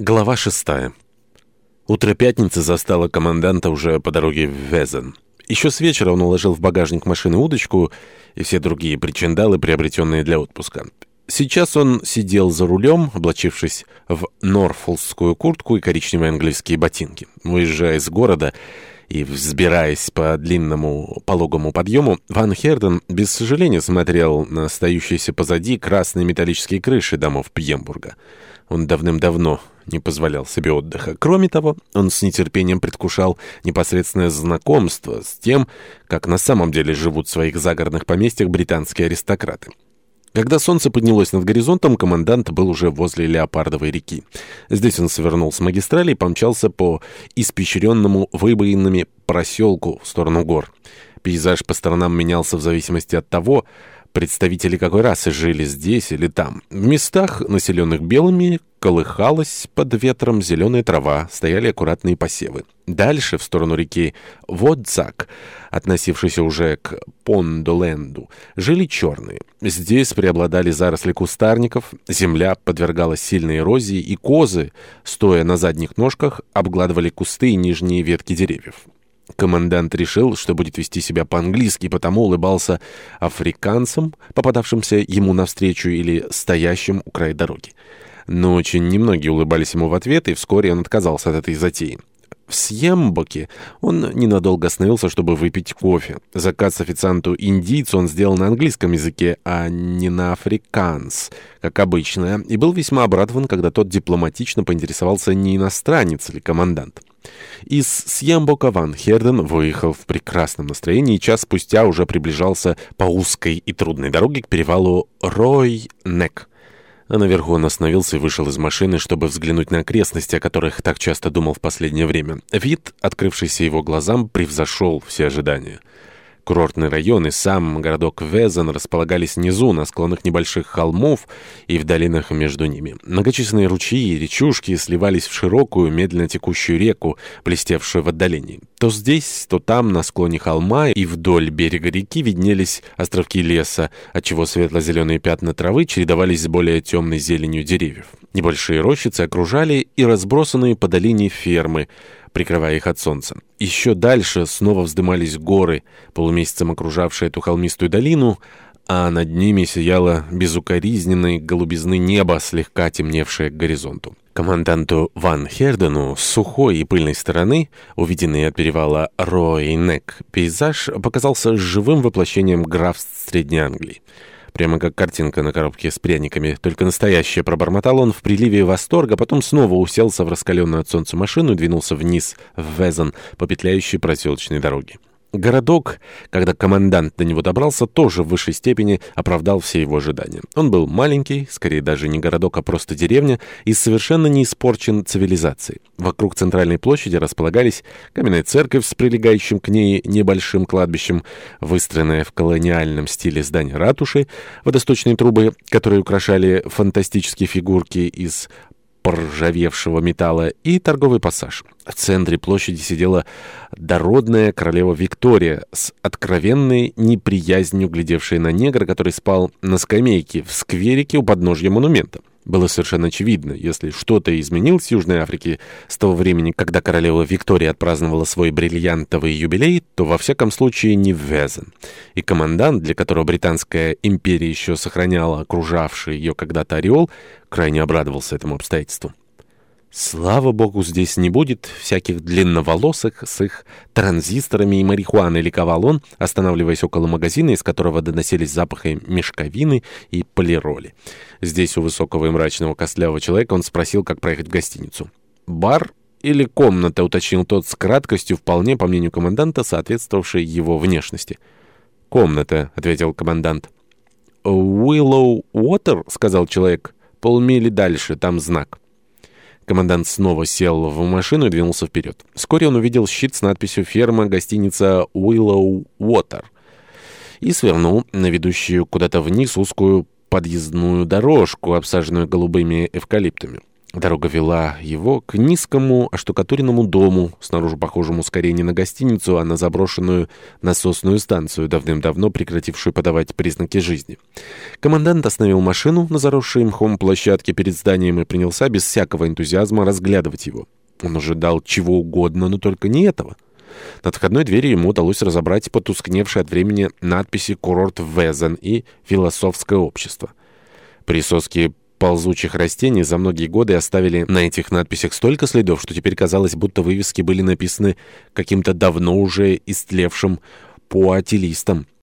Глава 6. Утро пятницы застало команданта уже по дороге в Везен. Еще с вечера он уложил в багажник машины удочку и все другие причиндалы, приобретенные для отпуска. Сейчас он сидел за рулем, облачившись в норфолскую куртку и коричневые английские ботинки. Выезжая из города, и взбираясь по длинному пологому подъему, Ван Херден без сожаления смотрел на стоящиеся позади красные металлические крыши домов Пьембурга. Он давным-давно не позволял себе отдыха. Кроме того, он с нетерпением предвкушал непосредственное знакомство с тем, как на самом деле живут в своих загородных поместьях британские аристократы. Когда солнце поднялось над горизонтом, командант был уже возле Леопардовой реки. Здесь он свернул с магистрали и помчался по испещренному выбоинами проселку в сторону гор. Пейзаж по сторонам менялся в зависимости от того, Представители какой расы жили здесь или там? В местах, населенных белыми, колыхалась под ветром зеленая трава, стояли аккуратные посевы. Дальше, в сторону реки Водзак, относившейся уже к Пондоленду, жили черные. Здесь преобладали заросли кустарников, земля подвергалась сильной эрозии, и козы, стоя на задних ножках, обгладывали кусты и нижние ветки деревьев. Командант решил, что будет вести себя по-английски, потому улыбался африканцам, попадавшимся ему навстречу или стоящим у края дороги. Но очень немногие улыбались ему в ответ, и вскоре он отказался от этой затеи. В Сьембоке он ненадолго остановился, чтобы выпить кофе. Заказ официанту-индийцу он сделал на английском языке, а не на африканс, как обычно, и был весьма обрадован, когда тот дипломатично поинтересовался, не иностранец ли командант. Из Сьембока Ван Херден выехал в прекрасном настроении и час спустя уже приближался по узкой и трудной дороге к перевалу Рой-Нек. А наверху он остановился и вышел из машины, чтобы взглянуть на окрестности, о которых так часто думал в последнее время. Вид, открывшийся его глазам, превзошел все ожидания. Курортный район и сам городок Везен располагались внизу, на склонах небольших холмов и в долинах между ними. Многочисленные ручьи и речушки сливались в широкую, медленно текущую реку, блестевшую в отдалении. То здесь, то там, на склоне холма и вдоль берега реки виднелись островки леса, отчего светло-зеленые пятна травы чередовались с более темной зеленью деревьев. Небольшие рощицы окружали и разбросанные по долине фермы, прикрывая их от солнца. Еще дальше снова вздымались горы, полумесяцем окружавшие эту холмистую долину, а над ними сияло безукоризненное голубизны небо, слегка темневшее к горизонту. Команданту Ван Хердену с сухой и пыльной стороны, увиденный от перевала Ройнек, пейзаж показался живым воплощением графств Средней Англии. Прямо как картинка на коробке с пряниками, только настоящая, пробормотал он в приливе восторга, потом снова уселся в раскаленную от солнца машину и двинулся вниз, в Везен, по петляющей проселочной дороге. Городок, когда командант до него добрался, тоже в высшей степени оправдал все его ожидания. Он был маленький, скорее даже не городок, а просто деревня, и совершенно не испорчен цивилизацией. Вокруг центральной площади располагались каменная церковь с прилегающим к ней небольшим кладбищем, выстроенное в колониальном стиле здание ратуши, водосточные трубы, которые украшали фантастические фигурки из поржавевшего металла и торговый пассаж. В центре площади сидела дородная королева Виктория с откровенной неприязнью глядевшая на негра, который спал на скамейке в скверике у подножья монумента. Было совершенно очевидно, если что-то изменилось в Южной Африке с того времени, когда королева Виктория отпраздновала свой бриллиантовый юбилей, то во всяком случае не ввязан. И командант, для которого Британская империя еще сохраняла окружавший ее когда-то ореол, крайне обрадовался этому обстоятельству. Слава богу, здесь не будет всяких длинноволосых с их транзисторами и марихуаной, ликовал он, останавливаясь около магазина, из которого доносились запахи мешковины и полироли. Здесь у высокого и мрачного костлявого человека он спросил, как проехать в гостиницу. «Бар или комната?» — уточнил тот с краткостью, вполне, по мнению команданта, соответствовавшей его внешности. «Комната», — ответил командант. «Уиллоу Уотер?» — сказал человек. «Полмили дальше, там знак». Командант снова сел в машину и двинулся вперед. Вскоре он увидел щит с надписью «Ферма, гостиница Уиллоу Уотер» и свернул на ведущую куда-то вниз узкую подъездную дорожку, обсаженную голубыми эвкалиптами. Дорога вела его к низкому оштукатуренному дому, снаружи похожему скорее не на гостиницу, а на заброшенную насосную станцию, давным-давно прекратившую подавать признаки жизни. Командант остановил машину на заросшей мхом площадке перед зданием и принялся без всякого энтузиазма разглядывать его. Он ожидал чего угодно, но только не этого. Над входной дверью ему удалось разобрать потускневшие от времени надписи «Курорт Везен» и «Философское общество». Присоски ползучих растений за многие годы оставили на этих надписях столько следов, что теперь казалось, будто вывески были написаны каким-то давно уже истлевшим пуатилистом.